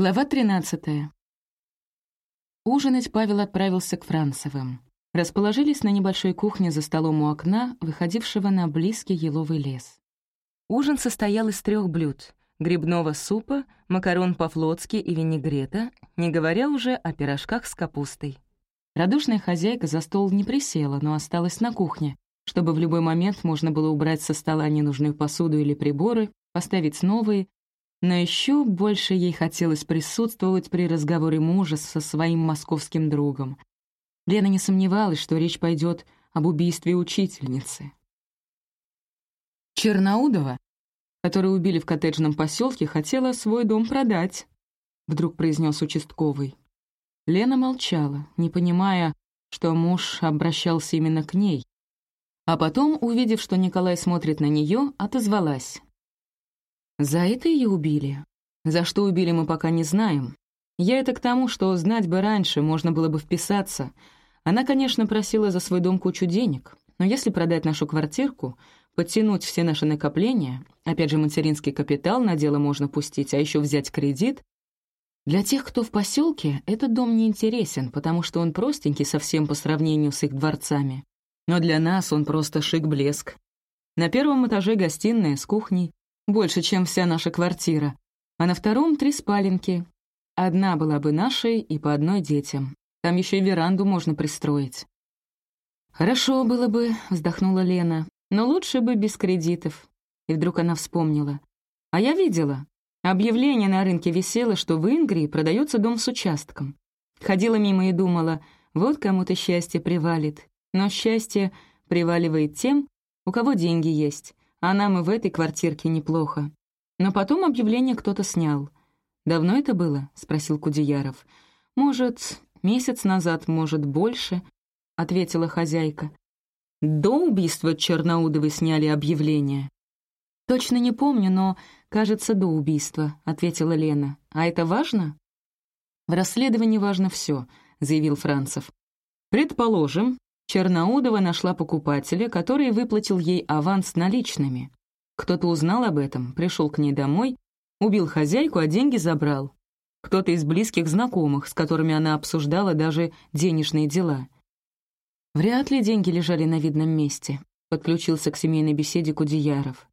Глава 13. Ужинать Павел отправился к Францевым. Расположились на небольшой кухне за столом у окна, выходившего на близкий еловый лес. Ужин состоял из трех блюд — грибного супа, макарон по-флотски и винегрета, не говоря уже о пирожках с капустой. Радушная хозяйка за стол не присела, но осталась на кухне, чтобы в любой момент можно было убрать со стола ненужную посуду или приборы, поставить новые но еще больше ей хотелось присутствовать при разговоре мужа со своим московским другом. Лена не сомневалась, что речь пойдет об убийстве учительницы. Черноудова, которую убили в коттеджном поселке, хотела свой дом продать, вдруг произнес участковый. Лена молчала, не понимая, что муж обращался именно к ней. А потом, увидев, что Николай смотрит на нее, отозвалась. За это ее убили. За что убили, мы пока не знаем. Я это к тому, что знать бы раньше, можно было бы вписаться. Она, конечно, просила за свой дом кучу денег, но если продать нашу квартирку, подтянуть все наши накопления, опять же, материнский капитал на дело можно пустить, а еще взять кредит, для тех, кто в поселке, этот дом не интересен, потому что он простенький совсем по сравнению с их дворцами. Но для нас он просто шик-блеск. На первом этаже гостиная с кухней, больше, чем вся наша квартира, а на втором три спаленки. Одна была бы нашей и по одной детям. Там еще и веранду можно пристроить. «Хорошо было бы», — вздохнула Лена, «но лучше бы без кредитов». И вдруг она вспомнила. «А я видела. Объявление на рынке висело, что в Ингрии продается дом с участком. Ходила мимо и думала, вот кому-то счастье привалит. Но счастье приваливает тем, у кого деньги есть, а нам и в этой квартирке неплохо. Но потом объявление кто-то снял. «Давно это было?» — спросил Кудеяров. «Может, месяц назад, может, больше», — ответила хозяйка. «До убийства Черноудовой сняли объявление». «Точно не помню, но, кажется, до убийства», — ответила Лена. «А это важно?» «В расследовании важно все», — заявил Францев. «Предположим, Черноудова нашла покупателя, который выплатил ей аванс наличными. Кто-то узнал об этом, пришел к ней домой, убил хозяйку, а деньги забрал. Кто-то из близких знакомых, с которыми она обсуждала даже денежные дела. Вряд ли деньги лежали на видном месте, подключился к семейной беседе Кудеяров.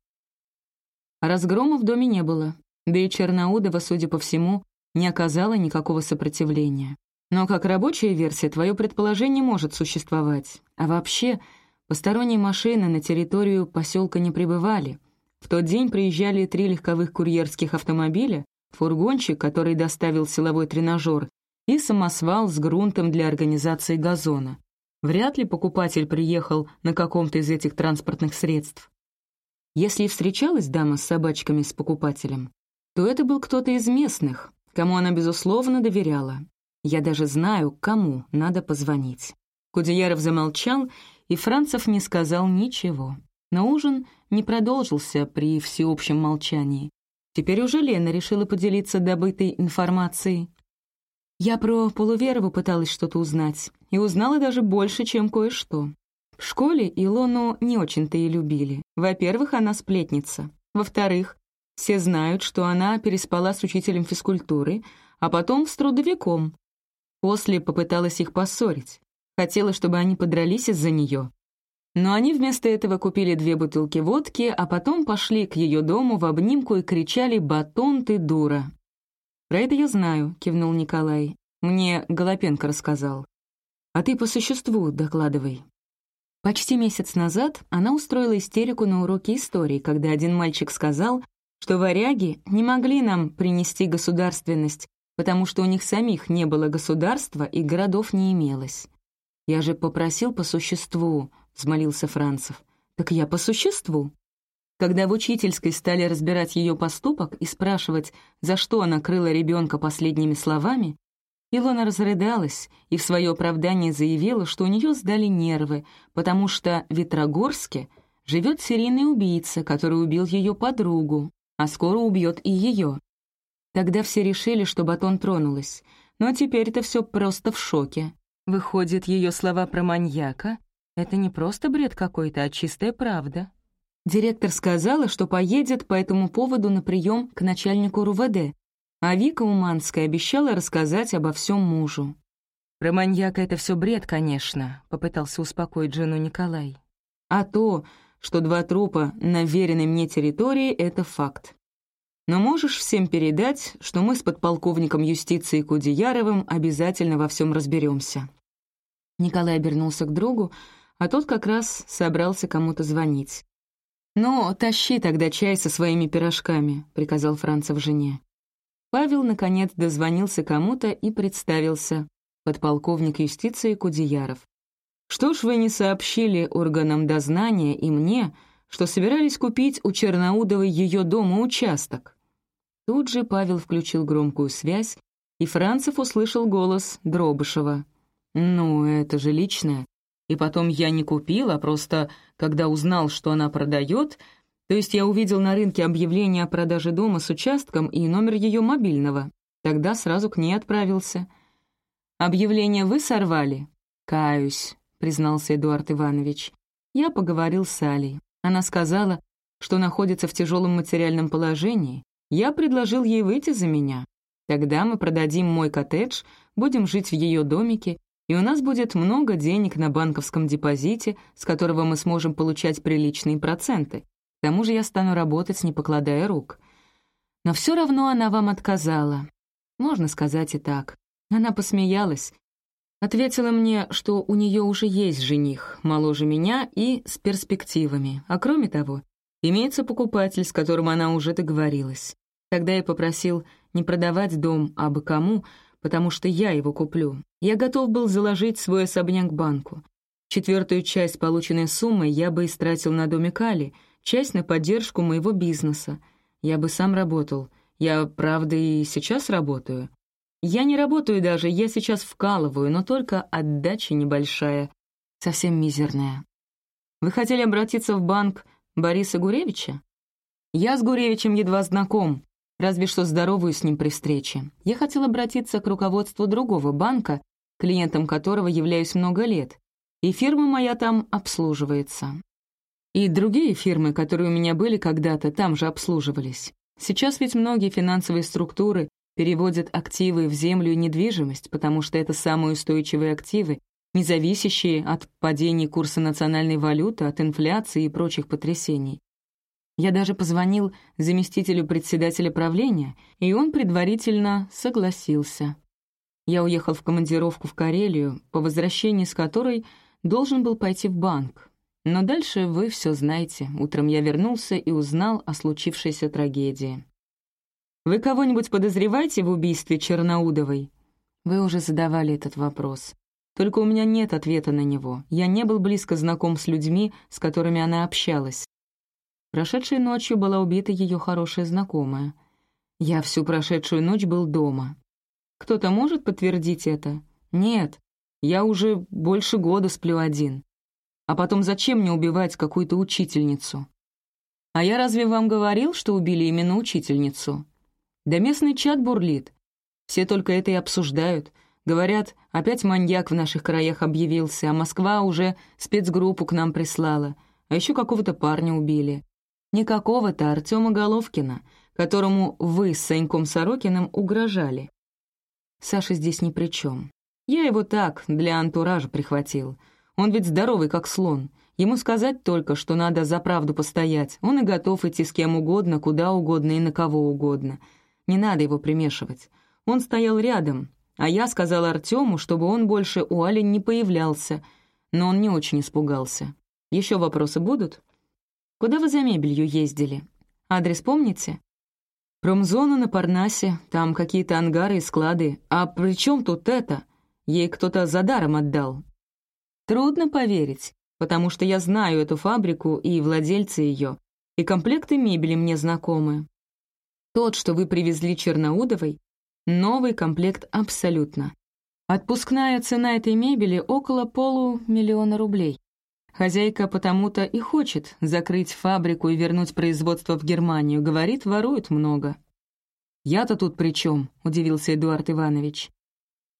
Разгрома в доме не было, да и Черноудова, судя по всему, не оказала никакого сопротивления. Но как рабочая версия твое предположение может существовать. А вообще, посторонние машины на территорию поселка не прибывали. В тот день приезжали три легковых курьерских автомобиля, фургончик, который доставил силовой тренажер, и самосвал с грунтом для организации газона. Вряд ли покупатель приехал на каком-то из этих транспортных средств. Если и встречалась дама с собачками с покупателем, то это был кто-то из местных, кому она, безусловно, доверяла. Я даже знаю, кому надо позвонить». Кудеяров замолчал, и Францев не сказал ничего. Но ужин не продолжился при всеобщем молчании. Теперь уже Лена решила поделиться добытой информацией. Я про Полуверову пыталась что-то узнать, и узнала даже больше, чем кое-что. В школе Илону не очень-то и любили. Во-первых, она сплетница. Во-вторых, все знают, что она переспала с учителем физкультуры, а потом с трудовиком, После попыталась их поссорить. Хотела, чтобы они подрались из-за нее. Но они вместо этого купили две бутылки водки, а потом пошли к ее дому в обнимку и кричали «Батон, ты дура!». «Про это я знаю», — кивнул Николай. «Мне Голопенко рассказал». «А ты по существу докладывай». Почти месяц назад она устроила истерику на уроке истории, когда один мальчик сказал, что варяги не могли нам принести государственность, потому что у них самих не было государства и городов не имелось. «Я же попросил по существу», — взмолился Францев. «Так я по существу». Когда в учительской стали разбирать ее поступок и спрашивать, за что она крыла ребенка последними словами, Илона разрыдалась и в свое оправдание заявила, что у нее сдали нервы, потому что в Ветрогорске живет серийный убийца, который убил ее подругу, а скоро убьет и ее. Тогда все решили, что батон тронулась. Но теперь-то все просто в шоке. Выходит, ее слова про маньяка — это не просто бред какой-то, а чистая правда. Директор сказала, что поедет по этому поводу на прием к начальнику РУВД. А Вика Уманская обещала рассказать обо всем мужу. «Про маньяка это все бред, конечно», — попытался успокоить жену Николай. «А то, что два трупа на веренной мне территории — это факт. Но можешь всем передать, что мы с подполковником юстиции Кудеяровым обязательно во всем разберемся. Николай обернулся к другу, а тот как раз собрался кому-то звонить. «Ну, тащи тогда чай со своими пирожками», — приказал Францев жене. Павел, наконец, дозвонился кому-то и представился подполковник юстиции Кудеяров. «Что ж вы не сообщили органам дознания и мне, что собирались купить у Черноудовой ее дома участок?» Тут же Павел включил громкую связь, и Францев услышал голос Дробышева. «Ну, это же личное. И потом я не купил, а просто, когда узнал, что она продает, то есть я увидел на рынке объявление о продаже дома с участком и номер ее мобильного. Тогда сразу к ней отправился. «Объявление вы сорвали?» «Каюсь», — признался Эдуард Иванович. «Я поговорил с Алей. Она сказала, что находится в тяжелом материальном положении. Я предложил ей выйти за меня. Тогда мы продадим мой коттедж, будем жить в ее домике, и у нас будет много денег на банковском депозите, с которого мы сможем получать приличные проценты. К тому же я стану работать, не покладая рук. Но все равно она вам отказала. Можно сказать и так. Она посмеялась. Ответила мне, что у нее уже есть жених, моложе меня и с перспективами. А кроме того, имеется покупатель, с которым она уже договорилась. Тогда я попросил не продавать дом абы кому, потому что я его куплю. Я готов был заложить свой особняк банку. Четвертую часть полученной суммы я бы истратил на домик Али, часть на поддержку моего бизнеса. Я бы сам работал. Я, правда, и сейчас работаю. Я не работаю даже, я сейчас вкалываю, но только отдача небольшая, совсем мизерная. Вы хотели обратиться в банк Бориса Гуревича? Я с Гуревичем едва знаком, разве что здоровую с ним при встрече. Я хотел обратиться к руководству другого банка, клиентом которого являюсь много лет, и фирма моя там обслуживается. И другие фирмы, которые у меня были когда-то, там же обслуживались. Сейчас ведь многие финансовые структуры переводят активы в землю и недвижимость, потому что это самые устойчивые активы, не зависящие от падений курса национальной валюты, от инфляции и прочих потрясений. Я даже позвонил заместителю председателя правления, и он предварительно согласился. Я уехал в командировку в Карелию, по возвращении с которой должен был пойти в банк. Но дальше вы все знаете. Утром я вернулся и узнал о случившейся трагедии. Вы кого-нибудь подозреваете в убийстве Черноудовой? Вы уже задавали этот вопрос. Только у меня нет ответа на него. Я не был близко знаком с людьми, с которыми она общалась. Прошедшей ночью была убита ее хорошая знакомая. Я всю прошедшую ночь был дома. Кто-то может подтвердить это? Нет, я уже больше года сплю один. А потом зачем мне убивать какую-то учительницу? А я разве вам говорил, что убили именно учительницу? Да местный чат бурлит. Все только это и обсуждают. Говорят, опять маньяк в наших краях объявился, а Москва уже спецгруппу к нам прислала. А еще какого-то парня убили. Не какого-то Артема Головкина, которому вы с Саньком Сорокиным угрожали. Саша здесь ни при чем. Я его так, для антуража прихватил. Он ведь здоровый, как слон. Ему сказать только, что надо за правду постоять. Он и готов идти с кем угодно, куда угодно и на кого угодно — не надо его примешивать. Он стоял рядом, а я сказал Артему, чтобы он больше у Али не появлялся, но он не очень испугался. Еще вопросы будут? Куда вы за мебелью ездили? Адрес помните? Промзона на Парнасе, там какие-то ангары и склады. А при чем тут это? Ей кто-то за даром отдал. Трудно поверить, потому что я знаю эту фабрику и владельца ее, и комплекты мебели мне знакомы. Тот, что вы привезли Черноудовой, новый комплект абсолютно. Отпускная цена этой мебели около полумиллиона рублей. Хозяйка потому-то и хочет закрыть фабрику и вернуть производство в Германию. Говорит, воруют много. «Я-то тут при чем?» — удивился Эдуард Иванович.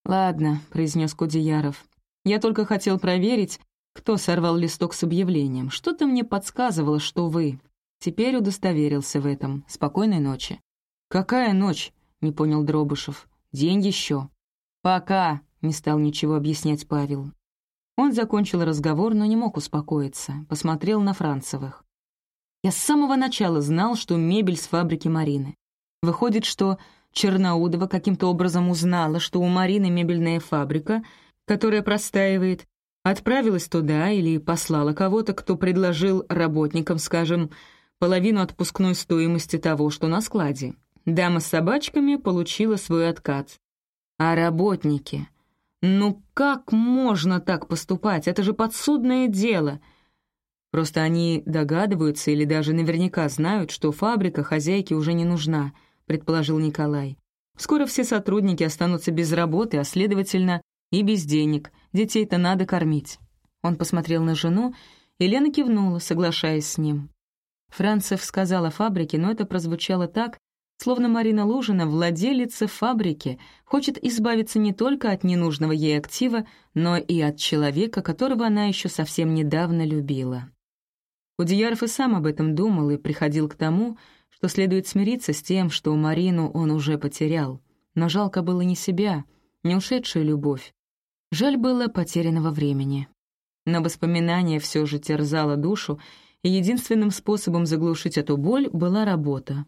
«Ладно», — произнес Кудеяров. «Я только хотел проверить, кто сорвал листок с объявлением. Что-то мне подсказывало, что вы. Теперь удостоверился в этом. Спокойной ночи». «Какая ночь? — не понял Дробышев. «День еще». «Пока», — не стал ничего объяснять Павел. Он закончил разговор, но не мог успокоиться. Посмотрел на Францевых. «Я с самого начала знал, что мебель с фабрики Марины. Выходит, что Черноудова каким-то образом узнала, что у Марины мебельная фабрика, которая простаивает, отправилась туда или послала кого-то, кто предложил работникам, скажем, половину отпускной стоимости того, что на складе. Дама с собачками получила свой откат. А работники? Ну как можно так поступать? Это же подсудное дело. Просто они догадываются или даже наверняка знают, что фабрика хозяйке уже не нужна, предположил Николай. Скоро все сотрудники останутся без работы, а следовательно и без денег. Детей-то надо кормить. Он посмотрел на жену, и Лена кивнула, соглашаясь с ним. Францев сказал о фабрике, но это прозвучало так, Словно Марина Лужина, владелица фабрики, хочет избавиться не только от ненужного ей актива, но и от человека, которого она еще совсем недавно любила. Удияров и сам об этом думал и приходил к тому, что следует смириться с тем, что Марину он уже потерял. Но жалко было не себя, не ушедшую любовь. Жаль было потерянного времени. Но воспоминание все же терзало душу, и единственным способом заглушить эту боль была работа.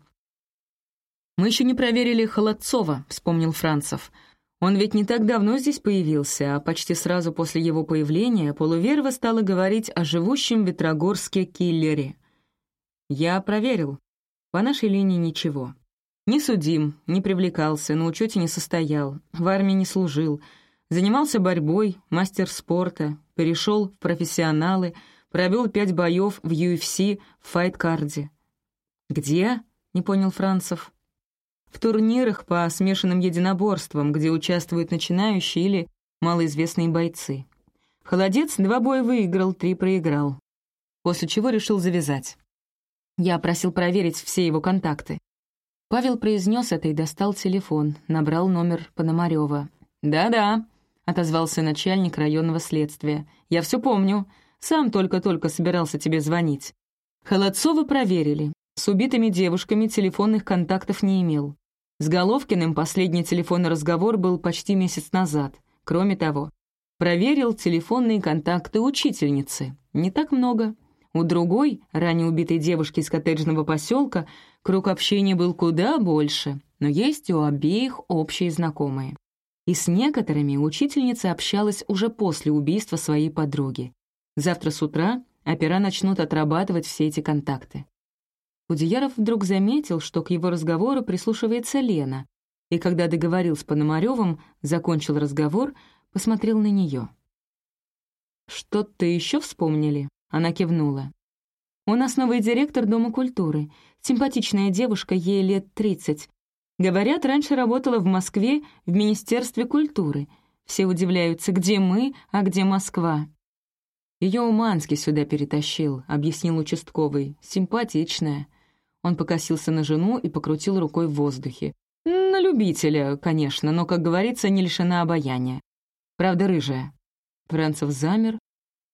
«Мы еще не проверили Холодцова», — вспомнил Францев. «Он ведь не так давно здесь появился, а почти сразу после его появления Полуверва стала говорить о живущем Ветрогорске киллере. Я проверил. По нашей линии ничего. Не судим, не привлекался, на учете не состоял, в армии не служил, занимался борьбой, мастер спорта, перешел в профессионалы, провел пять боев в UFC в файт-карде. «Где?» — не понял Францев в турнирах по смешанным единоборствам, где участвуют начинающие или малоизвестные бойцы. Холодец два боя выиграл, три проиграл. После чего решил завязать. Я просил проверить все его контакты. Павел произнес это и достал телефон, набрал номер Пономарева. «Да-да», — отозвался начальник районного следствия. «Я все помню. Сам только-только собирался тебе звонить». Холодцова проверили. С убитыми девушками телефонных контактов не имел. С Головкиным последний телефонный разговор был почти месяц назад. Кроме того, проверил телефонные контакты учительницы. Не так много. У другой, ранее убитой девушки из коттеджного поселка, круг общения был куда больше, но есть у обеих общие знакомые. И с некоторыми учительница общалась уже после убийства своей подруги. Завтра с утра опера начнут отрабатывать все эти контакты. Кудеяров вдруг заметил, что к его разговору прислушивается Лена, и когда договорил с Пономаревым, закончил разговор, посмотрел на нее. «Что-то еще вспомнили?» Она кивнула. «У нас новый директор Дома культуры. Симпатичная девушка, ей лет тридцать. Говорят, раньше работала в Москве в Министерстве культуры. Все удивляются, где мы, а где Москва. Ее Уманский сюда перетащил», — объяснил участковый. «Симпатичная». Он покосился на жену и покрутил рукой в воздухе. «На любителя, конечно, но, как говорится, не лишена обаяния. Правда, рыжая». Францев замер,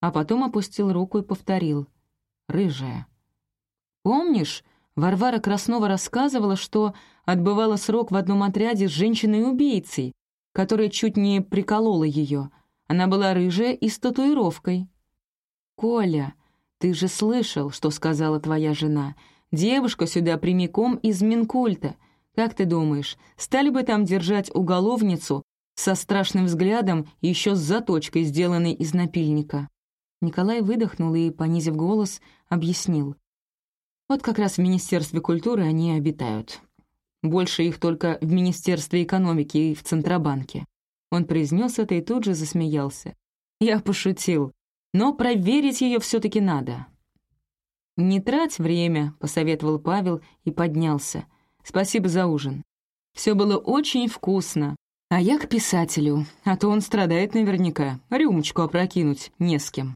а потом опустил руку и повторил. «Рыжая». «Помнишь, Варвара Краснова рассказывала, что отбывала срок в одном отряде с женщиной-убийцей, которая чуть не приколола ее. Она была рыжая и с татуировкой». «Коля, ты же слышал, что сказала твоя жена. Девушка сюда прямиком из Минкульта. Как ты думаешь, стали бы там держать уголовницу со страшным взглядом еще с заточкой, сделанной из напильника?» Николай выдохнул и, понизив голос, объяснил. «Вот как раз в Министерстве культуры они обитают. Больше их только в Министерстве экономики и в Центробанке». Он произнес это и тут же засмеялся. «Я пошутил, но проверить ее все-таки надо. «Не трать время», — посоветовал Павел и поднялся. «Спасибо за ужин. Все было очень вкусно. А я к писателю, а то он страдает наверняка. Рюмочку опрокинуть не с кем».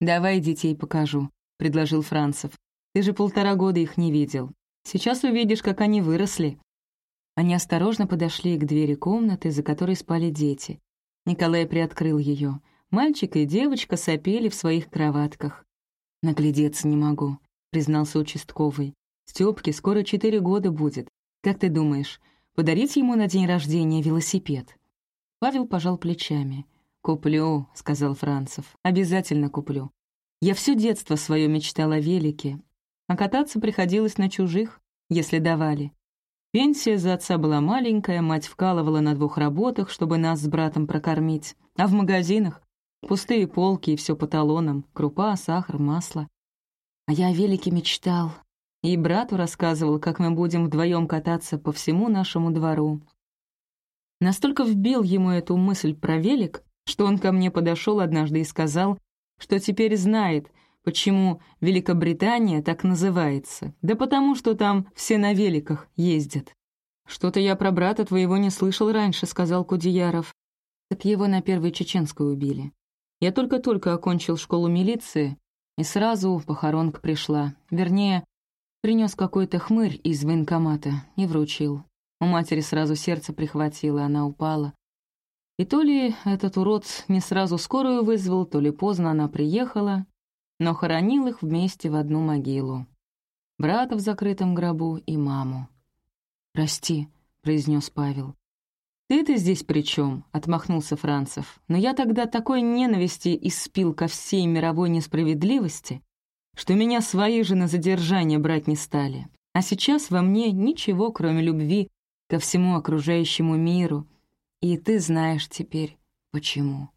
«Давай детей покажу», — предложил Францев. «Ты же полтора года их не видел. Сейчас увидишь, как они выросли». Они осторожно подошли к двери комнаты, за которой спали дети. Николай приоткрыл ее. Мальчик и девочка сопели в своих кроватках. «Наглядеться не могу», — признался участковый. «Стёпке скоро четыре года будет. Как ты думаешь, подарить ему на день рождения велосипед?» Павел пожал плечами. «Куплю», — сказал Францев. «Обязательно куплю. Я все детство свое мечтала о велике, а кататься приходилось на чужих, если давали. Пенсия за отца была маленькая, мать вкалывала на двух работах, чтобы нас с братом прокормить, а в магазинах пустые полки и все по талонам, крупа, сахар, масло. А я о велике мечтал, и брату рассказывал, как мы будем вдвоем кататься по всему нашему двору. Настолько вбил ему эту мысль про велик, что он ко мне подошел однажды и сказал, что теперь знает, почему Великобритания так называется. Да потому, что там все на великах ездят. «Что-то я про брата твоего не слышал раньше», — сказал Кудеяров. «Так его на Первой Чеченской убили. Я только-только окончил школу милиции, и сразу похоронка пришла. Вернее, принес какой-то хмырь из военкомата и вручил. У матери сразу сердце прихватило, она упала. И то ли этот урод не сразу скорую вызвал, то ли поздно она приехала, но хоронил их вместе в одну могилу. Брата в закрытом гробу и маму. «Прости», — произнес Павел. «Ты-то здесь при чем?» — отмахнулся Францев. «Но я тогда такой ненависти испил ко всей мировой несправедливости, что меня свои же на задержание брать не стали. А сейчас во мне ничего, кроме любви ко всему окружающему миру. И ты знаешь теперь, почему.